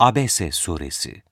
Abese Suresi.